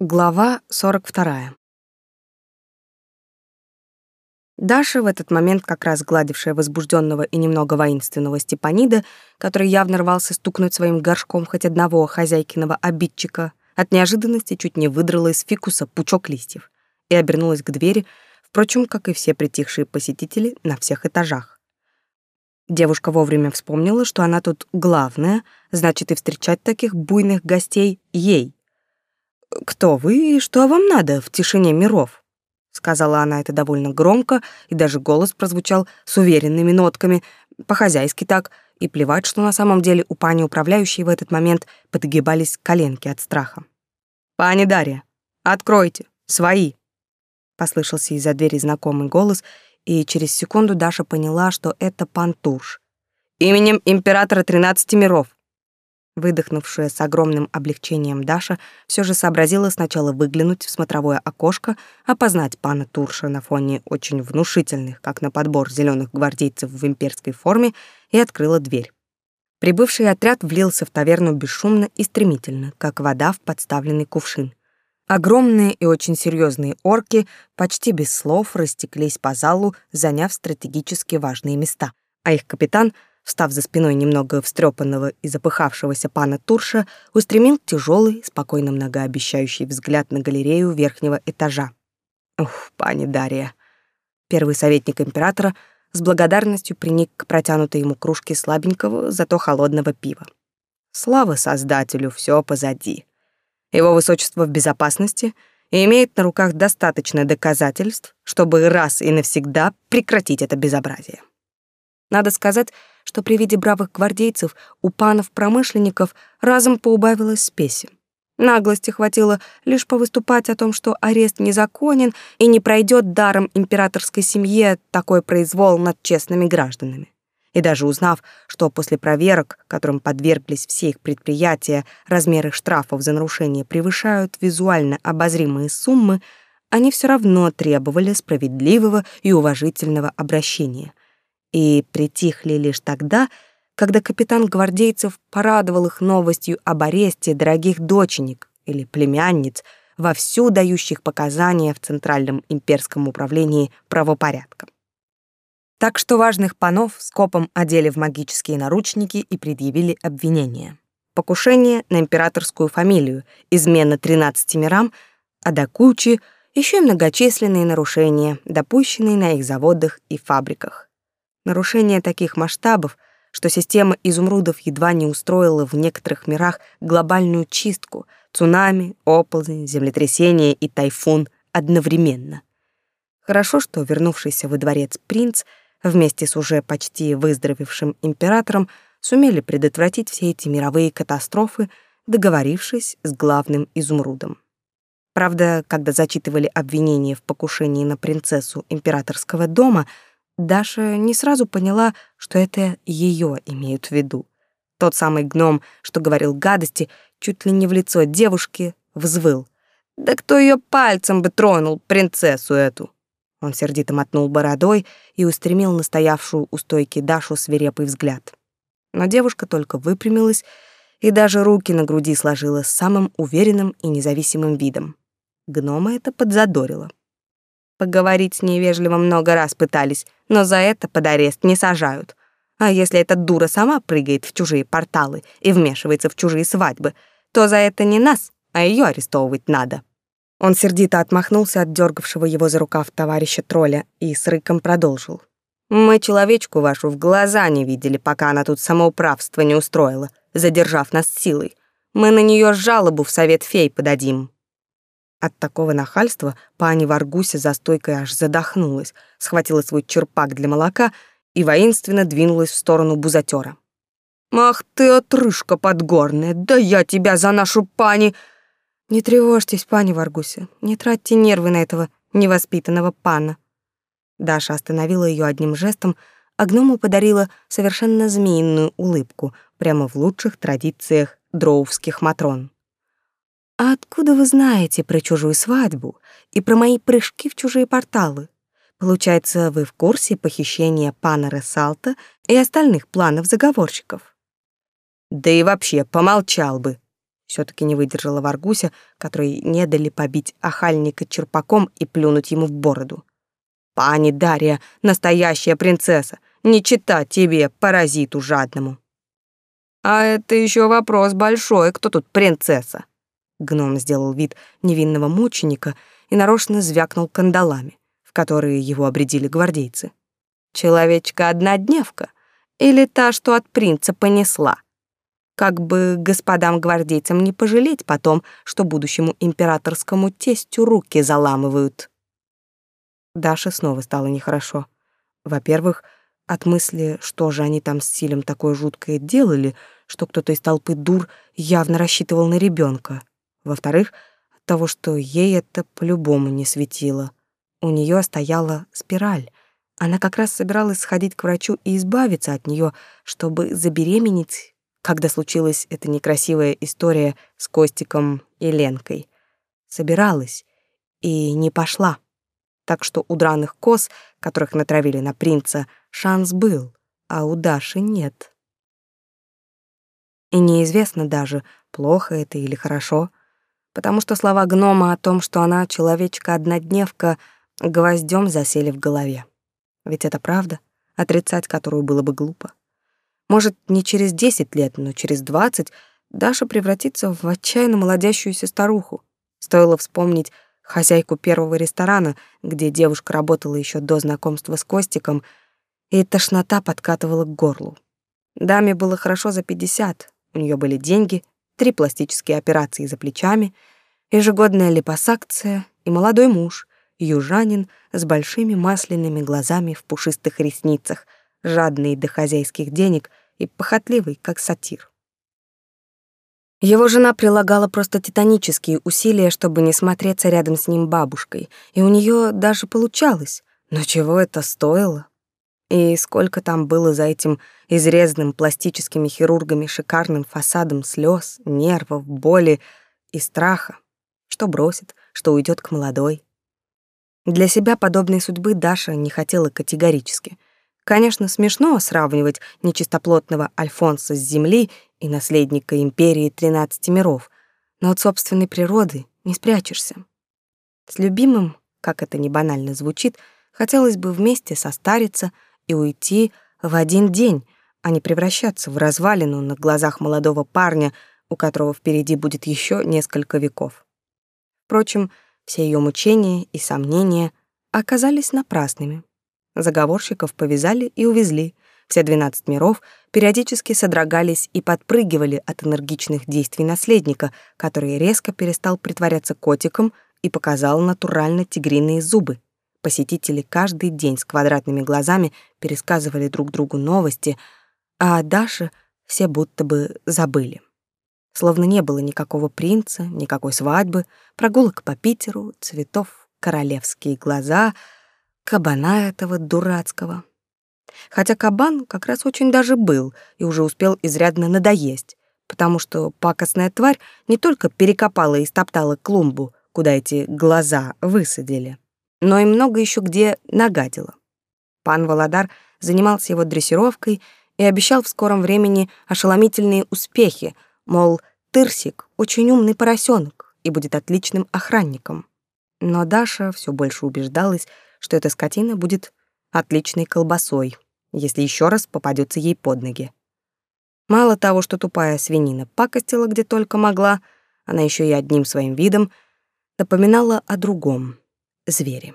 Глава 42. Даша, в этот момент как раз гладившая возбужденного и немного воинственного Степанида, который явно рвался стукнуть своим горшком хоть одного хозяйкиного обидчика, от неожиданности чуть не выдрала из фикуса пучок листьев и обернулась к двери, впрочем, как и все притихшие посетители на всех этажах. Девушка вовремя вспомнила, что она тут главная, значит, и встречать таких буйных гостей ей, «Кто вы и что вам надо в тишине миров?» Сказала она это довольно громко, и даже голос прозвучал с уверенными нотками, по-хозяйски так, и плевать, что на самом деле у пани управляющей в этот момент подгибались коленки от страха. «Пани Дарья, откройте, свои!» Послышался из-за двери знакомый голос, и через секунду Даша поняла, что это пан Турш. «Именем императора тринадцати миров, Выдохнувшая с огромным облегчением Даша все же сообразила сначала выглянуть в смотровое окошко, опознать пана Турша на фоне очень внушительных, как на подбор зеленых гвардейцев в имперской форме, и открыла дверь. Прибывший отряд влился в таверну бесшумно и стремительно, как вода в подставленный кувшин. Огромные и очень серьезные орки почти без слов растеклись по залу, заняв стратегически важные места, а их капитан — встав за спиной немного встрепанного и запыхавшегося пана Турша, устремил тяжелый, спокойно многообещающий взгляд на галерею верхнего этажа. Ух, пани Дарья. Первый советник императора с благодарностью приник к протянутой ему кружке слабенького, зато холодного пива. Слава Создателю, все позади. Его высочество в безопасности и имеет на руках достаточно доказательств, чтобы раз и навсегда прекратить это безобразие. Надо сказать, что при виде бравых гвардейцев у панов-промышленников разом поубавилась спеси. Наглости хватило лишь повыступать о том, что арест незаконен и не пройдет даром императорской семье такой произвол над честными гражданами. И даже узнав, что после проверок, которым подверглись все их предприятия, размеры штрафов за нарушение превышают визуально обозримые суммы, они все равно требовали справедливого и уважительного обращения и притихли лишь тогда, когда капитан гвардейцев порадовал их новостью об аресте дорогих доченик или племянниц, вовсю дающих показания в Центральном имперском управлении правопорядком. Так что важных панов скопом одели в магические наручники и предъявили обвинения. Покушение на императорскую фамилию, измена 13 мирам, а до кучи еще и многочисленные нарушения, допущенные на их заводах и фабриках. Нарушение таких масштабов, что система изумрудов едва не устроила в некоторых мирах глобальную чистку, цунами, оползень, землетрясение и тайфун одновременно. Хорошо, что вернувшийся во дворец принц вместе с уже почти выздоровевшим императором сумели предотвратить все эти мировые катастрофы, договорившись с главным изумрудом. Правда, когда зачитывали обвинения в покушении на принцессу императорского дома — Даша не сразу поняла, что это ее имеют в виду. Тот самый гном, что говорил гадости, чуть ли не в лицо девушки, взвыл. «Да кто ее пальцем бы тронул, принцессу эту?» Он сердито мотнул бородой и устремил на стоявшую у стойки Дашу свирепый взгляд. Но девушка только выпрямилась и даже руки на груди сложила с самым уверенным и независимым видом. Гнома это подзадорило. Поговорить с ней вежливо много раз пытались, но за это под арест не сажают. А если эта дура сама прыгает в чужие порталы и вмешивается в чужие свадьбы, то за это не нас, а ее арестовывать надо. Он сердито отмахнулся от дергавшего его за рукав товарища тролля и с рыком продолжил. «Мы человечку вашу в глаза не видели, пока она тут самоуправство не устроила, задержав нас силой. Мы на нее жалобу в совет фей подадим». От такого нахальства пани Варгуся за стойкой аж задохнулась, схватила свой черпак для молока и воинственно двинулась в сторону бузатера. «Ах ты, отрыжка подгорная, да я тебя за нашу пани!» «Не тревожьтесь, пани Варгуся, не тратьте нервы на этого невоспитанного пана». Даша остановила ее одним жестом, а гному подарила совершенно змеиную улыбку, прямо в лучших традициях дроувских матрон. «А откуда вы знаете про чужую свадьбу и про мои прыжки в чужие порталы? Получается, вы в курсе похищения пана Ресалта и остальных планов заговорщиков?» «Да и вообще, помолчал бы!» все таки не выдержала Варгуся, которой не дали побить охальника черпаком и плюнуть ему в бороду. «Пани Дарья, настоящая принцесса, не чита тебе, паразиту жадному!» «А это еще вопрос большой, кто тут принцесса?» Гном сделал вид невинного мученика и нарочно звякнул кандалами, в которые его обредили гвардейцы. «Человечка-однодневка или та, что от принца понесла?» как бы господам гвардейцам не пожалеть потом, что будущему императорскому тестю руки заламывают. Даше снова стало нехорошо. Во-первых, от мысли, что же они там с Силем такое жуткое делали, что кто-то из толпы дур явно рассчитывал на ребенка. Во-вторых, от того, что ей это по-любому не светило. У нее стояла спираль. Она как раз собиралась сходить к врачу и избавиться от нее, чтобы забеременеть когда случилась эта некрасивая история с Костиком и Ленкой. Собиралась и не пошла. Так что у драных коз, которых натравили на принца, шанс был, а у Даши нет. И неизвестно даже, плохо это или хорошо, потому что слова гнома о том, что она человечка-однодневка, гвоздем засели в голове. Ведь это правда, отрицать которую было бы глупо. Может, не через десять лет, но через двадцать Даша превратится в отчаянно молодящуюся старуху. Стоило вспомнить хозяйку первого ресторана, где девушка работала еще до знакомства с Костиком, и тошнота подкатывала к горлу. Даме было хорошо за пятьдесят, у нее были деньги, три пластические операции за плечами, ежегодная липосакция и молодой муж, южанин с большими масляными глазами в пушистых ресницах — жадный до хозяйских денег и похотливый, как сатир. Его жена прилагала просто титанические усилия, чтобы не смотреться рядом с ним бабушкой, и у нее даже получалось. Но чего это стоило? И сколько там было за этим изрезанным пластическими хирургами шикарным фасадом слез, нервов, боли и страха. Что бросит, что уйдет к молодой. Для себя подобной судьбы Даша не хотела категорически. Конечно, смешно сравнивать нечистоплотного Альфонса с земли и наследника империи тринадцати миров, но от собственной природы не спрячешься. С любимым, как это не банально звучит, хотелось бы вместе состариться и уйти в один день, а не превращаться в развалину на глазах молодого парня, у которого впереди будет еще несколько веков. Впрочем, все ее мучения и сомнения оказались напрасными. Заговорщиков повязали и увезли. Все двенадцать миров периодически содрогались и подпрыгивали от энергичных действий наследника, который резко перестал притворяться котиком и показал натурально тигриные зубы. Посетители каждый день с квадратными глазами пересказывали друг другу новости, а о Даше все будто бы забыли. Словно не было никакого принца, никакой свадьбы, прогулок по Питеру, цветов, королевские глаза — кабана этого дурацкого. Хотя кабан как раз очень даже был и уже успел изрядно надоесть, потому что пакостная тварь не только перекопала и стоптала клумбу, куда эти глаза высадили, но и много еще где нагадила. Пан Володар занимался его дрессировкой и обещал в скором времени ошеломительные успехи, мол, Тырсик — очень умный поросенок и будет отличным охранником. Но Даша все больше убеждалась, что эта скотина будет отличной колбасой, если еще раз попадется ей под ноги. Мало того, что тупая свинина пакостила где только могла, она еще и одним своим видом напоминала о другом — звере.